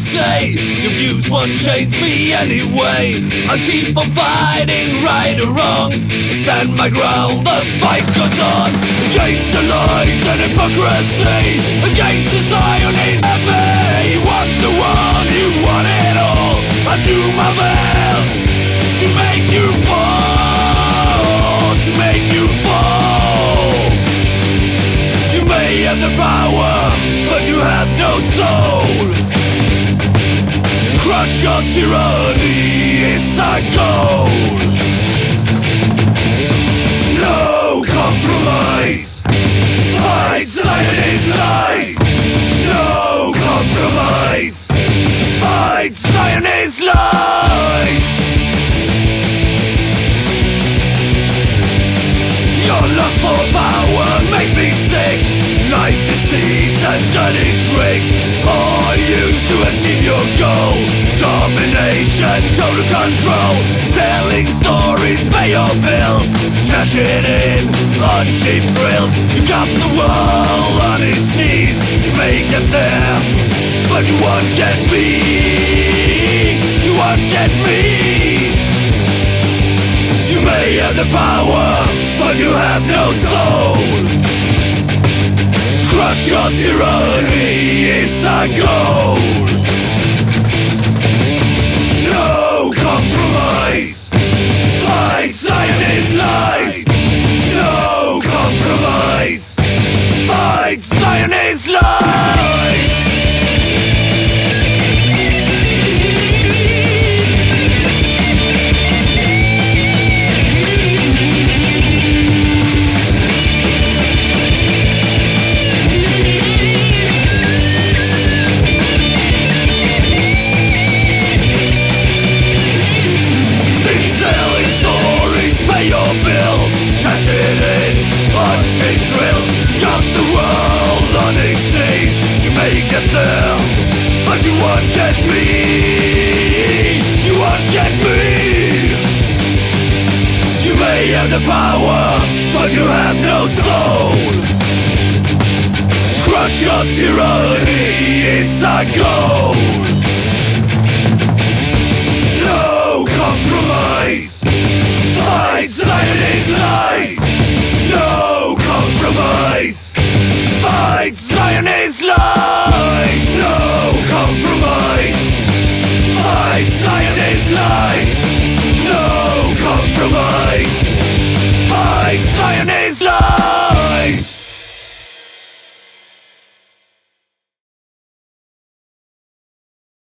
say. Your views won't change me anyway. I keep on fighting, right or wrong. I stand my ground, the fight goes on. Against the lies and hypocrisy. Against the Zionist heavy You want the one, you want it all. I do my best soul. Crush your tyranny is our goal. No compromise. Fight Zionist lies. No compromise. Fight Zionist lies Deceits and dirty tricks. Are used to achieve your goal? Domination, total control. Selling stories, pay your bills. Cash it in on cheap thrills. You got the world on its knees. You may get there, but you won't get me. You won't get me. You may have the power, but you have no soul crush your tyranny is our goal but you won't get me. You won't get me. You may have the power, but you have no soul. To crush your tyranny is our goal.